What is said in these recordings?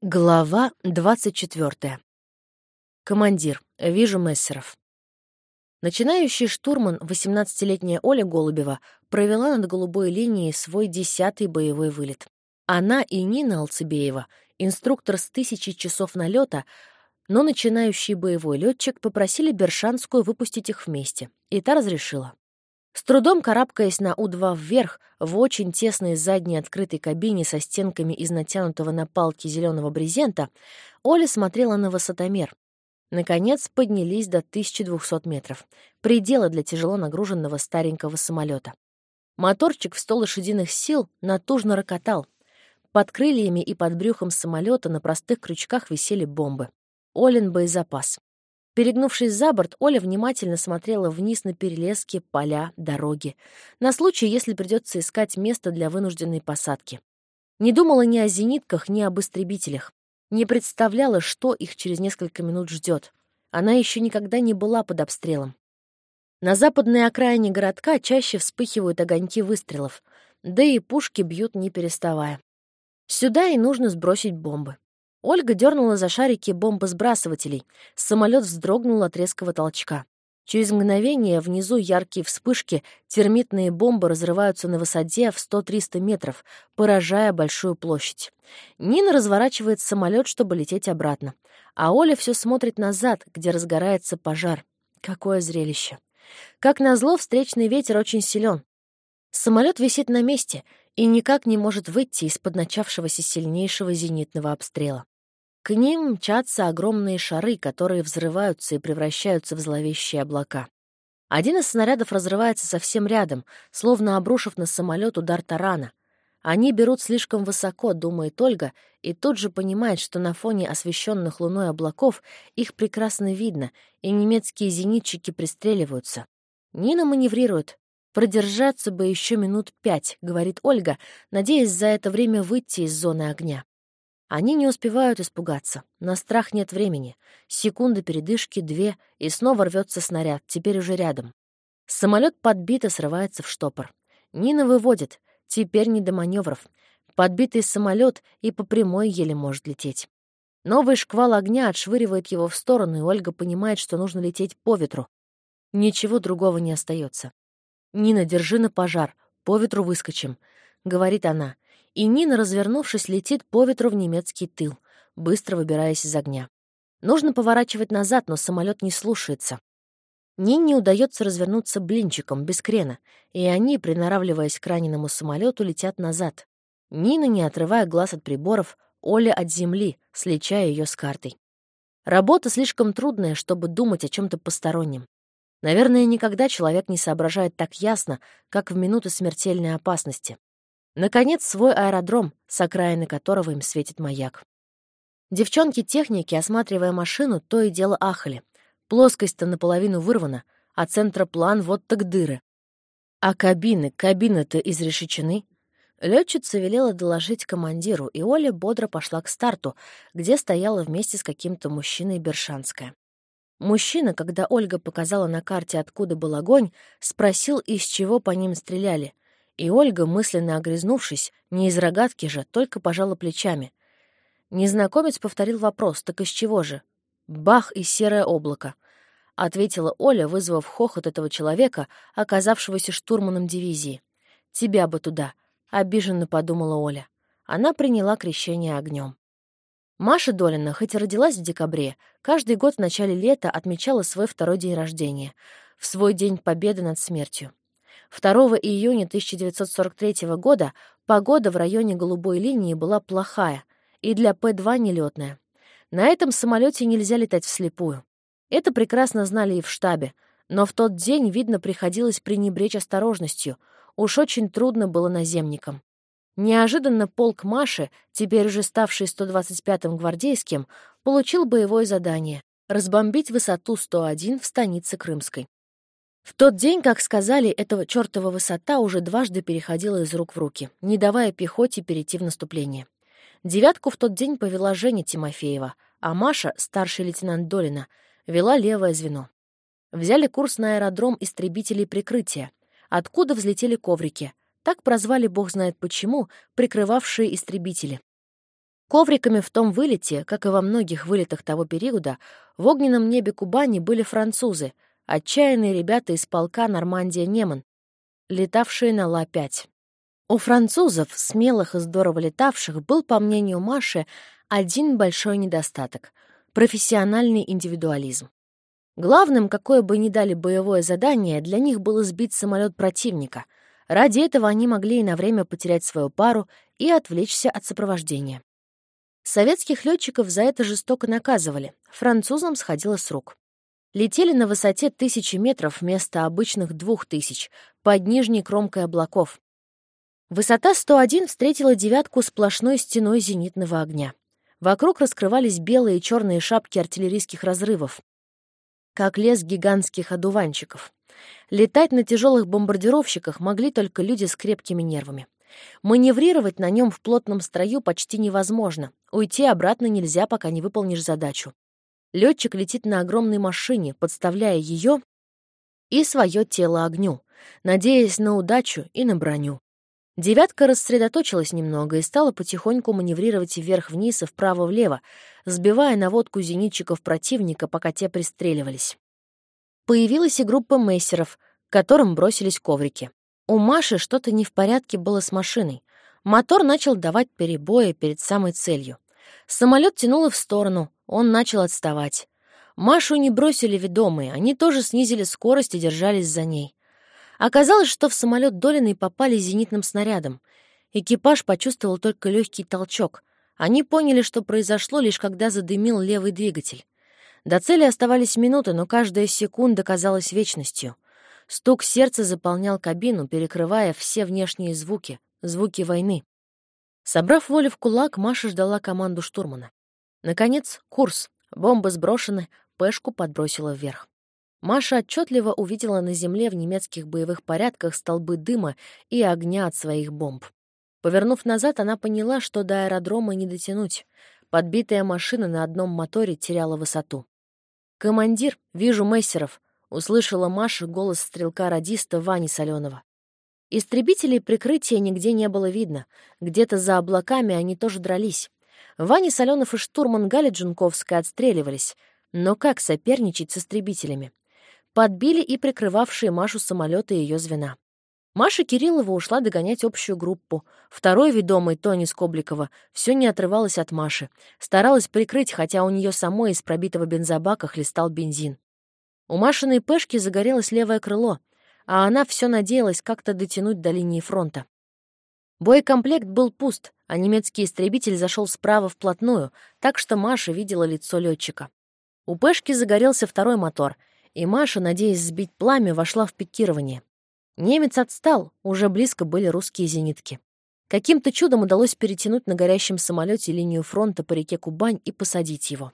Глава 24. Командир. Вижу мессеров. Начинающий штурман, 18-летняя Оля Голубева, провела над голубой линией свой десятый боевой вылет. Она и Нина Алцебеева, инструктор с тысячи часов налета, но начинающий боевой летчик попросили Бершанскую выпустить их вместе, и та разрешила. С трудом карабкаясь на У-2 вверх, в очень тесной задней открытой кабине со стенками из натянутого на палки зеленого брезента, Оля смотрела на высотомер. Наконец поднялись до 1200 метров. Предела для тяжело нагруженного старенького самолета. Моторчик в 100 лошадиных сил натужно рокотал. Под крыльями и под брюхом самолета на простых крючках висели бомбы. Олин боезапас. Перегнувшись за борт, Оля внимательно смотрела вниз на перелески, поля, дороги. На случай, если придется искать место для вынужденной посадки. Не думала ни о зенитках, ни об истребителях. Не представляла, что их через несколько минут ждет. Она еще никогда не была под обстрелом. На западной окраине городка чаще вспыхивают огоньки выстрелов, да и пушки бьют не переставая. Сюда и нужно сбросить бомбы. Ольга дернула за шарики бомбосбрасывателей. Самолет вздрогнул от резкого толчка. Через мгновение внизу яркие вспышки, термитные бомбы разрываются на высоте в 100-300 метров, поражая большую площадь. Нина разворачивает самолет, чтобы лететь обратно. А Оля все смотрит назад, где разгорается пожар. Какое зрелище! Как назло, встречный ветер очень силен. Самолет висит на месте и никак не может выйти из-под начавшегося сильнейшего зенитного обстрела. К ним мчатся огромные шары, которые взрываются и превращаются в зловещие облака. Один из снарядов разрывается совсем рядом, словно обрушив на самолет удар тарана. Они берут слишком высоко, думает Ольга, и тут же понимает, что на фоне освещенных луной облаков их прекрасно видно, и немецкие зенитчики пристреливаются. Нина маневрирует, «Продержаться бы еще минут пять», — говорит Ольга, надеясь за это время выйти из зоны огня. Они не успевают испугаться. На страх нет времени. Секунда передышки, две, и снова рвется снаряд, теперь уже рядом. Самолет подбит и срывается в штопор. Нина выводит. Теперь не до маневров. Подбитый самолет и по прямой еле может лететь. Новый шквал огня отшвыривает его в сторону, и Ольга понимает, что нужно лететь по ветру. Ничего другого не остается. «Нина, держи на пожар, по ветру выскочим», — говорит она. И Нина, развернувшись, летит по ветру в немецкий тыл, быстро выбираясь из огня. Нужно поворачивать назад, но самолет не слушается. Нине удается развернуться блинчиком, без крена, и они, приноравливаясь к раненому самолету, летят назад. Нина, не отрывая глаз от приборов, Оля от земли, сличая ее с картой. Работа слишком трудная, чтобы думать о чем то постороннем. Наверное, никогда человек не соображает так ясно, как в минуты смертельной опасности. Наконец, свой аэродром, с окраины которого им светит маяк. Девчонки-техники, осматривая машину, то и дело ахали. Плоскость-то наполовину вырвана, а центроплан вот так дыры. А кабины, кабины-то изрешечены. Летчица велела доложить командиру, и Оля бодро пошла к старту, где стояла вместе с каким-то мужчиной Бершанская. Мужчина, когда Ольга показала на карте, откуда был огонь, спросил, из чего по ним стреляли. И Ольга, мысленно огрызнувшись, не из рогатки же, только пожала плечами. Незнакомец повторил вопрос, так из чего же? «Бах и серое облако», — ответила Оля, вызвав хохот этого человека, оказавшегося штурманом дивизии. «Тебя бы туда», — обиженно подумала Оля. Она приняла крещение огнем. Маша Долина, хоть и родилась в декабре, каждый год в начале лета отмечала свой второй день рождения, в свой день победы над смертью. 2 июня 1943 года погода в районе голубой линии была плохая и для П-2 нелетная. На этом самолете нельзя летать вслепую. Это прекрасно знали и в штабе, но в тот день, видно, приходилось пренебречь осторожностью. Уж очень трудно было наземникам. Неожиданно полк Маши, теперь уже ставший 125-м гвардейским, получил боевое задание — разбомбить высоту 101 в станице Крымской. В тот день, как сказали, этого чертова высота уже дважды переходила из рук в руки, не давая пехоте перейти в наступление. Девятку в тот день повела Женя Тимофеева, а Маша, старший лейтенант Долина, вела левое звено. Взяли курс на аэродром истребителей прикрытия, откуда взлетели коврики, так прозвали бог знает почему, прикрывавшие истребители. Ковриками в том вылете, как и во многих вылетах того периода, в огненном небе Кубани были французы, отчаянные ребята из полка Нормандия-Неман, летавшие на Ла-5. У французов, смелых и здорово летавших, был, по мнению Маши, один большой недостаток — профессиональный индивидуализм. Главным, какое бы ни дали боевое задание, для них было сбить самолет противника. Ради этого они могли и на время потерять свою пару и отвлечься от сопровождения. Советских летчиков за это жестоко наказывали, французам сходило с рук. Летели на высоте тысячи метров вместо обычных двух тысяч, под нижней кромкой облаков. Высота 101 встретила девятку сплошной стеной зенитного огня. Вокруг раскрывались белые и черные шапки артиллерийских разрывов, как лес гигантских одуванчиков. Летать на тяжелых бомбардировщиках могли только люди с крепкими нервами. Маневрировать на нем в плотном строю почти невозможно. Уйти обратно нельзя, пока не выполнишь задачу. Летчик летит на огромной машине, подставляя ее и свое тело огню, надеясь на удачу и на броню. Девятка рассредоточилась немного и стала потихоньку маневрировать вверх-вниз и вправо-влево, сбивая наводку зенитчиков противника, пока те пристреливались. Появилась и группа мессеров, которым бросились коврики. У Маши что-то не в порядке было с машиной. Мотор начал давать перебои перед самой целью. Самолет тянуло в сторону, он начал отставать. Машу не бросили ведомые, они тоже снизили скорость и держались за ней. Оказалось, что в самолет Долиной попали зенитным снарядом. Экипаж почувствовал только легкий толчок. Они поняли, что произошло, лишь когда задымил левый двигатель. До цели оставались минуты, но каждая секунда казалась вечностью. Стук сердца заполнял кабину, перекрывая все внешние звуки, звуки войны. Собрав волю в кулак, Маша ждала команду штурмана. Наконец, курс. Бомбы сброшены, пешку подбросила вверх. Маша отчетливо увидела на земле в немецких боевых порядках столбы дыма и огня от своих бомб. Повернув назад, она поняла, что до аэродрома не дотянуть. Подбитая машина на одном моторе теряла высоту. «Командир, вижу мессеров», — услышала Маша голос стрелка-радиста Вани Соленова. Истребителей прикрытия нигде не было видно. Где-то за облаками они тоже дрались. Ваня Соленов и штурман Галя Джунковская отстреливались. Но как соперничать с истребителями? подбили и прикрывавшие Машу самолеты ее звена. Маша Кириллова ушла догонять общую группу. Второй ведомый, Тони Скобликова, все не отрывалась от Маши. Старалась прикрыть, хотя у нее самой из пробитого бензобака хлестал бензин. У Машиной пешки загорелось левое крыло, а она все надеялась как-то дотянуть до линии фронта. Боекомплект был пуст, а немецкий истребитель зашел справа вплотную, так что Маша видела лицо летчика. У пешки загорелся второй мотор — и Маша, надеясь сбить пламя, вошла в пикирование. Немец отстал, уже близко были русские зенитки. Каким-то чудом удалось перетянуть на горящем самолете линию фронта по реке Кубань и посадить его.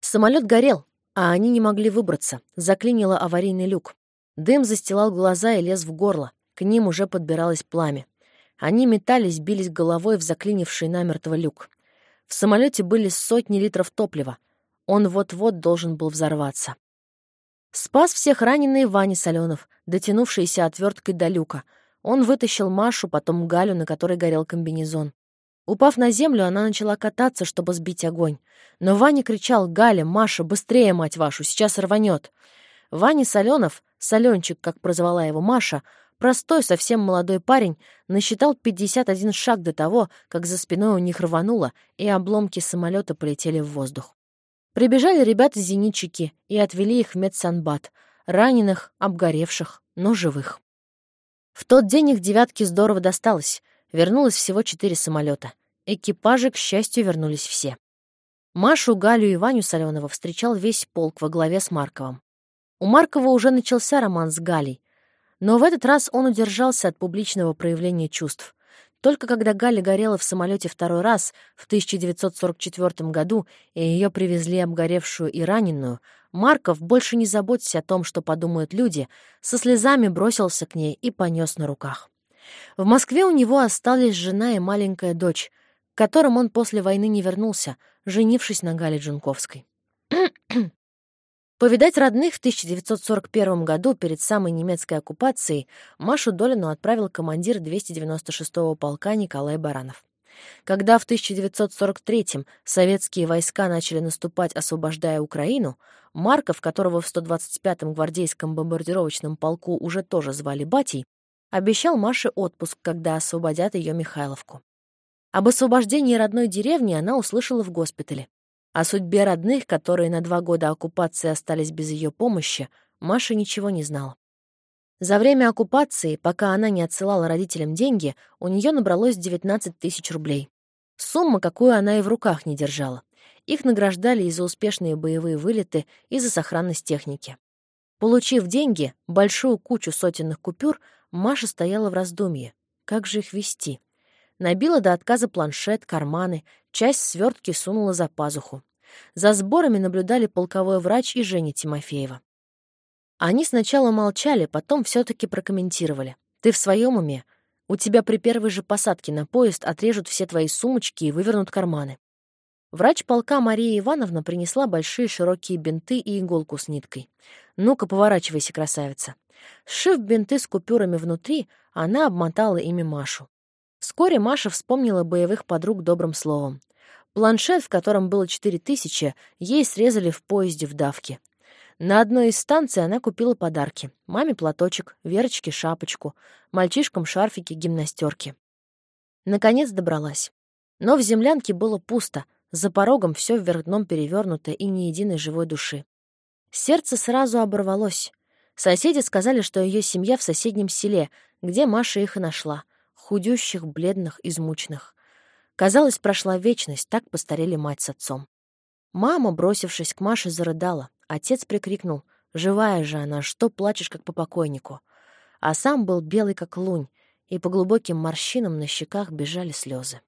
Самолет горел, а они не могли выбраться, заклинило аварийный люк. Дым застилал глаза и лез в горло, к ним уже подбиралось пламя. Они метались, бились головой в заклинивший намертво люк. В самолете были сотни литров топлива. Он вот-вот должен был взорваться. Спас всех раненый Ваня Соленов, дотянувшийся отверткой до люка. Он вытащил Машу, потом Галю, на которой горел комбинезон. Упав на землю, она начала кататься, чтобы сбить огонь. Но Ваня кричал «Галя, Маша, быстрее, мать вашу, сейчас рванет!» Ваня Соленов, Соленчик, как прозвала его Маша, простой, совсем молодой парень, насчитал 51 шаг до того, как за спиной у них рвануло, и обломки самолета полетели в воздух. Прибежали ребята-зенитчики и отвели их в медсанбат. Раненых, обгоревших, но живых. В тот день их девятке здорово досталось. Вернулось всего четыре самолета. Экипажи, к счастью, вернулись все. Машу, Галю и Ваню Соленова встречал весь полк во главе с Марковым. У Маркова уже начался роман с Галей, но в этот раз он удержался от публичного проявления чувств. Только когда Галя горела в самолете второй раз, в 1944 году, и ее привезли обгоревшую и раненую, Марков, больше не заботясь о том, что подумают люди, со слезами бросился к ней и понес на руках. В Москве у него остались жена и маленькая дочь, к которым он после войны не вернулся, женившись на Гале Джунковской. Повидать родных в 1941 году перед самой немецкой оккупацией Машу Долину отправил командир 296-го полка Николай Баранов. Когда в 1943-м советские войска начали наступать, освобождая Украину, Марков, которого в 125-м гвардейском бомбардировочном полку уже тоже звали Батей, обещал Маше отпуск, когда освободят ее Михайловку. Об освобождении родной деревни она услышала в госпитале. О судьбе родных, которые на два года оккупации остались без ее помощи, Маша ничего не знала. За время оккупации, пока она не отсылала родителям деньги, у нее набралось 19 тысяч рублей. Сумма, какую она и в руках не держала. Их награждали и за успешные боевые вылеты, и за сохранность техники. Получив деньги, большую кучу сотенных купюр, Маша стояла в раздумье. Как же их вести? Набила до отказа планшет, карманы, часть свертки сунула за пазуху. За сборами наблюдали полковой врач и Женя Тимофеева. Они сначала молчали, потом все таки прокомментировали. «Ты в своем уме? У тебя при первой же посадке на поезд отрежут все твои сумочки и вывернут карманы». Врач полка Мария Ивановна принесла большие широкие бинты и иголку с ниткой. «Ну-ка, поворачивайся, красавица». Сшив бинты с купюрами внутри, она обмотала ими Машу. Вскоре Маша вспомнила боевых подруг добрым словом. Планшет, в котором было четыре тысячи, ей срезали в поезде в давке. На одной из станций она купила подарки. Маме платочек, Верочке шапочку, мальчишкам шарфики, гимнастерки. Наконец добралась. Но в землянке было пусто, за порогом все вверх дном перевернуто и ни единой живой души. Сердце сразу оборвалось. Соседи сказали, что ее семья в соседнем селе, где Маша их и нашла. Худющих, бледных, измученных. Казалось, прошла вечность, так постарели мать с отцом. Мама, бросившись к Маше, зарыдала. Отец прикрикнул. «Живая же она, что плачешь, как по покойнику?» А сам был белый, как лунь, и по глубоким морщинам на щеках бежали слезы.